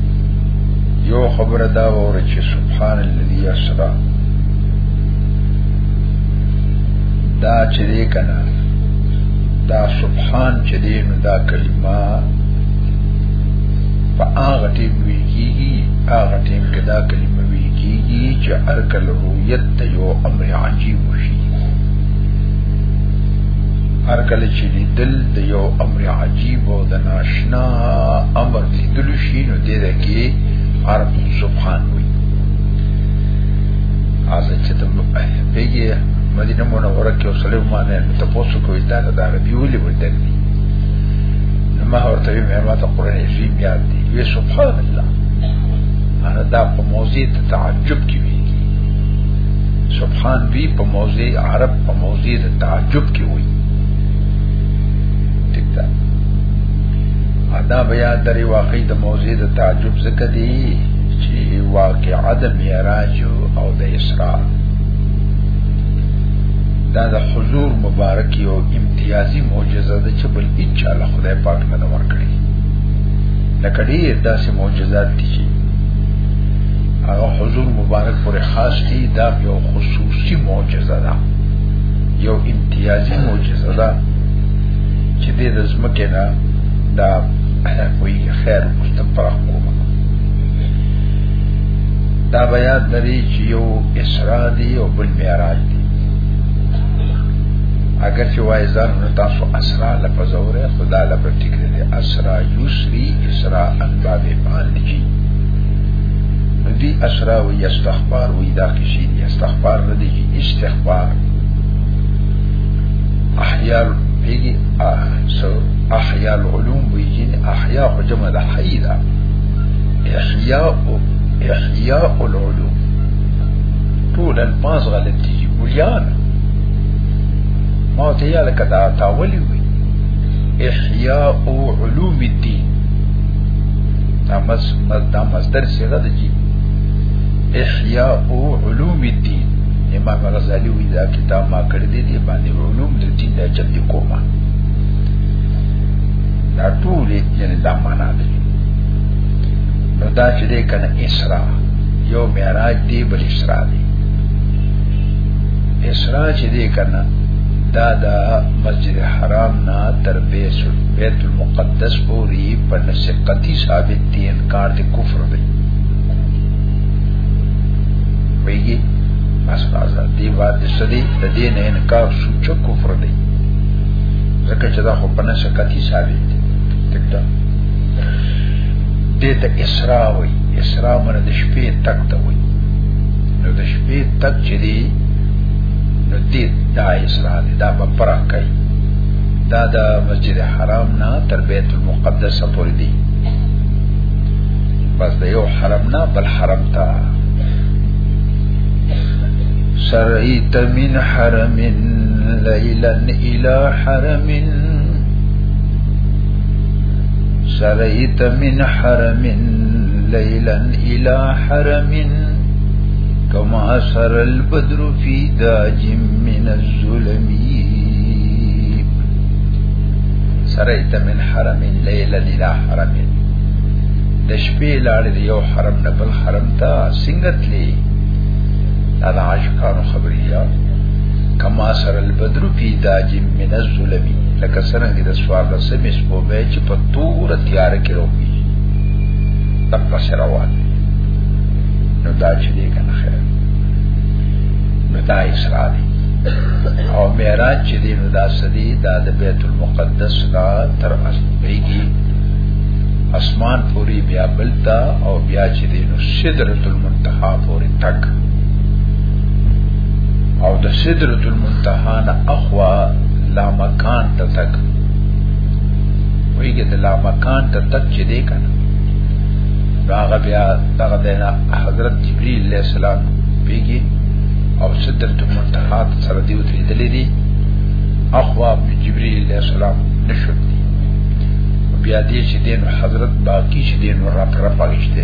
یو خبره دا وره چې سبحان الذي اسرا دا چې دې کنه دا سبحان چې دې نو دا کلمه په هغه ټیم وی کیږي هغه ټیم کې دا کلمه وی کیږي چې ارکل رؤیت ته یو امر عجیب وشي ارکل چې دل د یو امر عجیب او د ناشنا امر دی دلوشی نو دې ده کې عرب سبحان وي ازه چې ته پیګه مدینه منوره کې اوسلې ما نه ته پوسو کوي دا د عربي ولې ولدل دي نو ما ورته وی ما ته قران عظیم یاد دي وی سبحان الله انا دا په موضوع ته تعجب کې وی سبحان وی په موضوع عرب په موضوع ته تعجب کې وی دا بیا درې واقعي د موضوع د تعجب ذکر دي چې واقعا د معراج او د اسراء دا د حضور مبارک یو امتیازي معجزه ده چې بل هیڅ له خدای پاک نه ورکړي لکه دې داسې معجزات دي چې هغه حضور مبارک پر خاص دي دا یو خصوصي معجزه ده یو امتیازي معجزه ده چې دې د زمکه نه دا کوئی خیر مستفاق کوم دا بیان لري چې یو اسراء دی او بل معراج دی اگر چې وای ځان نو تاسو اسرا لفظ اوره خدا لفظ ټیک دی اسرا یسری اسرا ان باب پان دی دی اسرا و استغفار و دا کشی دی استغفار نه دی استغفار احیار پیږي سو احیاء العلوم ویجین احیاء خو جمع ده حی ده احیاء احیاء العلوم طول الفاظ غلط دي بلیان ما ته یا لکه دا تاولی وی احیاء علوم الدین دا مز دا مصدر صيغه ده جی احیاء علوم الدین امام غزالی وی دا کتاب ما کړی دی باندې علوم د دین د چت کومه دا ټول یعنی دا معنا ده نو دا چې دې کنه اسراء یو معراج دی بل اسراء دی اسراء چې دې کنه دا د مسجد حرام نه تر بیت المقدس پورې په نسقتی ثابت دي انکار د کفر دی ویږي بس راځه دی باندې سدي د دین انکار سوچ کفر دی ځکه چې دا خو په نشه کتی ثابت دی تکتا دې ته اسراء وي اسراء معنی د شپې تک ته وي نو د شپې تک چې دی نو دې دا اسراء دی دا په پرا کوي دا د مسجد حرام نه تر بیت المقدس پورې دی بس د یو حرم نه بل حرم ته سريت من حرم ليلا إلى حرم سريت من حرم ليلا إلى حرم كما سر البدر في داج من الظلم سريت من حرم ليلا إلى حرم د شپې لاړې یو حرم نه بل حرم ته سنگت لې دا د عاشقانو خبرې یا کما سر البدر فی داج من الظلم لکه څنګه د سوار د سمې سپوږمۍ چې په تور تیار کې روپی تک پس روان نو دا چې دې کنه خیر نو دا اسراء دی او معراج چې دې نو دا سدي دا د بیت المقدس را تر اسمانګي اسمان پوری بیا بلتا او بیا چې دې نو سدرۃ منتها پورې تک او د سدرت المنتها نه اخوا لا مکان ته تک ویګه د لا مکان ته تک چې دی کنه هغه بیا دغه دینا حضرت جبرئیل علیہ السلام پیږي او سدرت المنتها سره دی وتریدلې دي اخوا جبرئیل علیہ السلام نشو بیا دې چې دین حضرت باقی چې دین را پر پاګشته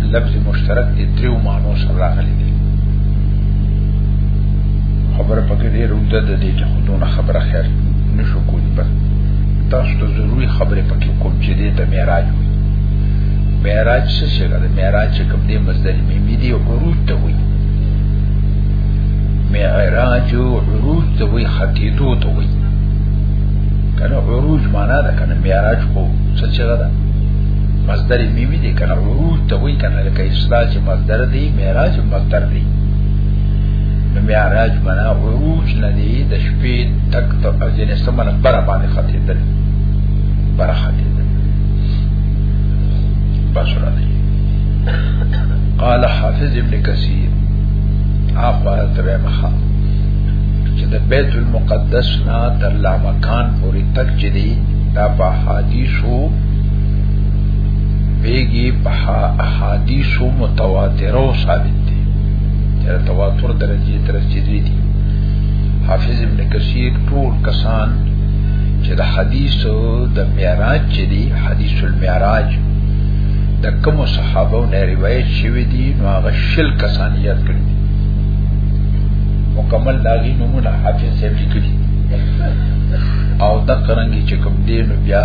لفظ مشترک دی دریو معنو سره راغلی دی خبره پکې ډېر اوږده ده دې کې خودونه خبره خیر نشو کولی بس تاسو ته ضروری خبره پکې کوم چې دې ته معراج وي معراج څه شي ده معراج چې کوم دې مصدر میمی دی عروج ته وي معراج عروج ته وي ختیدو ته وي کنه عروج معنا ده کنه معراج خو څه شي ده مصدر میمی کنه عروج ته وی کنه لکه اسراء چې مصدر دی معراج مصدر دی نو معراج معنا عروج نه دی د شپې تک ته او جن سمنه بر باندې خطې ده بر خطې ده بس را دی قال حافظ ابن کثیر اخبار تر مخه چې د بیت المقدس نه تر لامکان پورې تک چې دی دا په حدیثو بیگی په حدیث متواتر او ثابت دی تر تواتر درجه تر رسیدلی دی حافظ ابن کثیر ټول کسان چې د حدیث د معراج چې دی حدیث المعراج د کوم صحابه نه روایت شوی دی نو هغه شل کسان یاد کړی مکمل لاغي نمونه حافظ صاحب لیکلی او دا قرانګي چې کوم دی نو بیا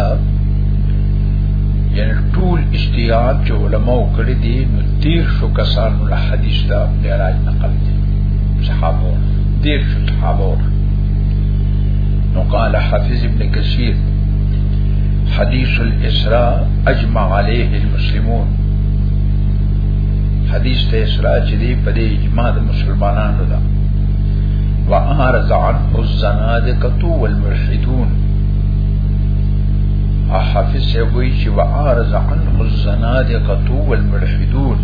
یعنی ټول اجتهاد چې علماء کړی دي نو تیر شو کسانو له حدیث دا معراج نقل دي صحابه دیر شو صحابه نو قال حافظ ابن کثیر حدیث الاسراء اجمع علیه المسلمون حدیث ته اسراء چې دی په دې اجماع د مسلمانانو ده وعارض عنه الزنادقه والملحدون حافظ سے وی چې وعارض عنه الزنادقه والملحدون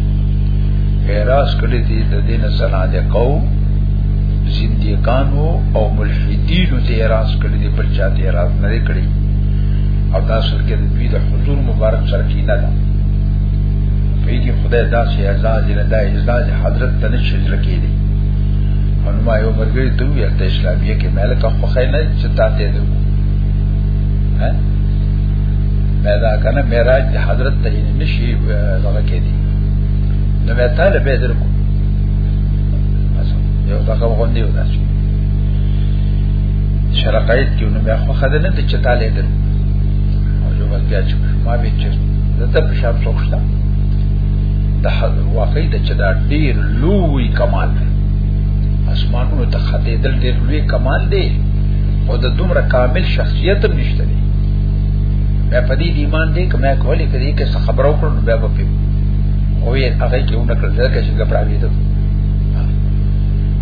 اعراض کړی دی د دین زنادقه زنديقانو او ملحدینو ته اعتراض کړی دی بل چا ته اعتراض نه کړی او دا اصل کې د دوی د حضور مبارک سره کې نه ده پیږي خدای دا چې اعزاز نه دا اعزاز حضرت ته نشي لکې دی هنما یو مرګي ته وی ته اسلامیه کې مالک خو خیر نه چې تاسو ته پیدا کنه معراج د حضرت ته نشي دغه کې دي نو به تعالی به درکو یو دغه غوندي و داسې شرقایت کې نو بیا خو خدای نه ته چتا لیدل او یو بل بیا چې ما به چې زته په شاب څوښتا د واقعي د چې دا ډیر لوی کمال اسمانونو ته خدای دل ډیر لوی کمال دی او د دومره کامل شخصیت هم نشته دی بیا په دې ایمان دې کومه کولې کړي کې څه خبرو کړو بیا په پیو او یې هغه کې ونه کړل ځکه چې ګبراوی ده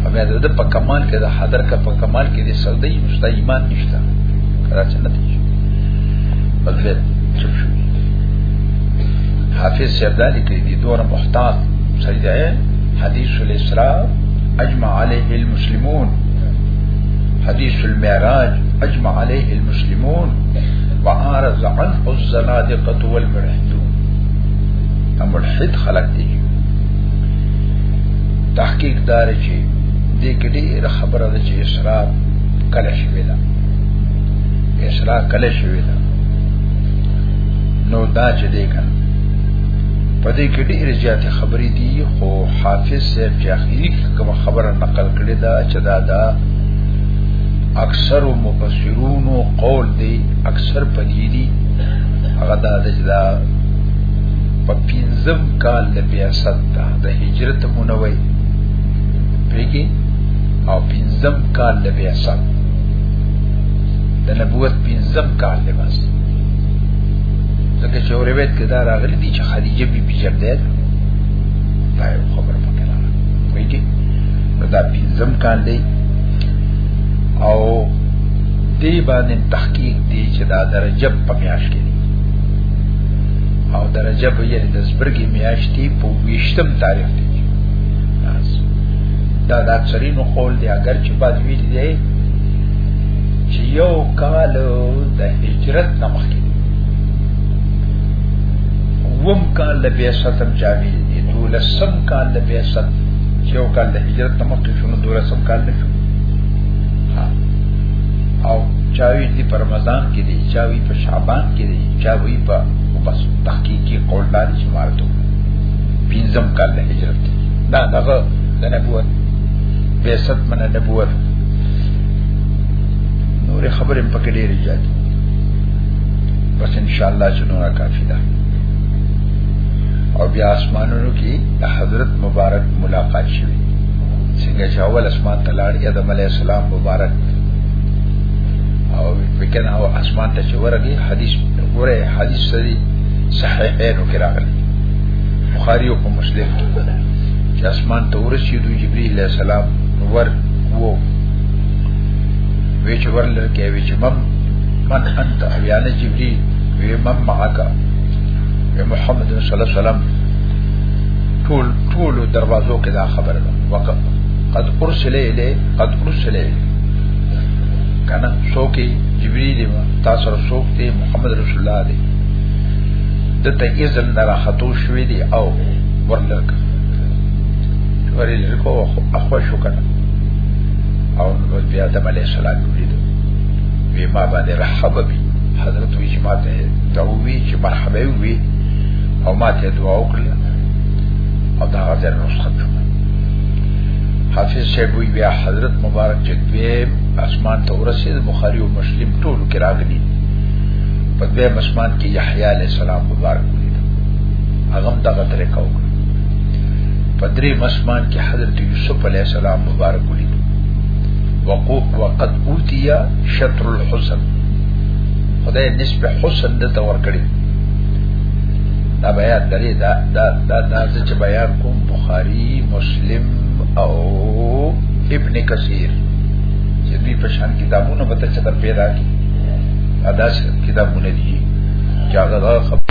او بیا د په کمال کې د حاضر کا په کمال کې دې سودای مشته ایمان نشته راځي نه دی په دې چوب شو حافظ سرداری کې دې دور محتاط سړي ده حدیث الاسراء اجمع عليه المسلمون حدیث المعراج اجمع علیه المسلمون وعارض عنه الزنادقه والملحدون ملحد خلق دی تحقیق دار چې د کډي خبره ده چې اسراء کله شوی ده اسراء کله شوی ده نو دا چې دی کنه په دې کې ډېر زیات خبرې دي خو حافظ صاحب چې اخیری کوم خبره نقل کړې ده دا دا اکثر مفسرون قول دی اکثر پدیدی هغه دا د جلا په پنځم کال د بیاست دا د هجرت مونوي پیګي او پنځم کال د بیاست د نبوت پنځم کال دی بس ځکه چې اورېوت کې دا راغلي دي چې خدیجه بي بي جنت دا یو خبره پکې راغله پیګي دا پنځم کال دی او دی باندې تحقیق دی چې دا درجب په میاش کې دی او درجب یې د زبرګي میاش دی په ویشتم تاریخ دی دا دا چرینو قول دی اگر چې بعد ویل دی چې یو کال د هجرت نه مخکې وم کال د بیاستم جاوی دی دولسم کال د بیاست چې یو کال د هجرت نه مخکې شنو دولسم کال نه شو او چاوی دی په رمضان کې دی چاوی په شعبان کې دی چاوی په بس تحقیقی قول دار شمار ته پنځم کال د هجرت دا دغه د نبوت بیست من نبوت نور خبرې پکې ډېرې زیاتې بس ان شاء الله چې نور کافی ده او بیا اسمانونو کې د حضرت مبارک ملاقات شوی څنګه چې اول اسمان ته لاړ یا د ملای اسلام مبارک او فکر او اسمان ته چې ورغی حدیث ګوره حدیث سری صحیحین کې راغلی بخاری او مسلم چې اسمان ته ورسېدو جبرئیل علیہ السلام ور وو ویچ ورل کې ویچ مم من انت اویانه جبرئیل وی مم معاکا محمد صلی الله علیه وسلم ټول ټول دروازو کې دا خبره ده وقد قد ارسل الی قد ارسل الی کنه څوکي جبريل ما تاسو سره څوک دی محمد رسول الله دی دته اذن نه راخطو شوې دي او ورلک ورې لکو اخو شو کنه او نو بیا آدم علیه السلام ولید وی ما باندې رحم بي حضرت وی چې ما ته دا وی چې مرحبا وی او ما ته دعا وکړه او دا غزر نسخه ده حافظ صاحب وی بیا حضرت مبارک چې دویم اسمان ته ورسید بخاری او مسلم ټول کې راغلي په دویم اسمان کې یحیی علی السلام مبارک ولید هغه دغه طریقه وکړه په درې مسمان کې حضرت یوسف علی السلام مبارک ولید وقوف وقد اوتیا شطر الحسن خدای نسب حسن د تور کړی دا بیان درې دا دا دا دا چې بیان کوم بخاری مسلم او ابن کثیر چې دوی په شان کتابونه به څه پیدا کی ادا کتابونه دي چې هغه خبر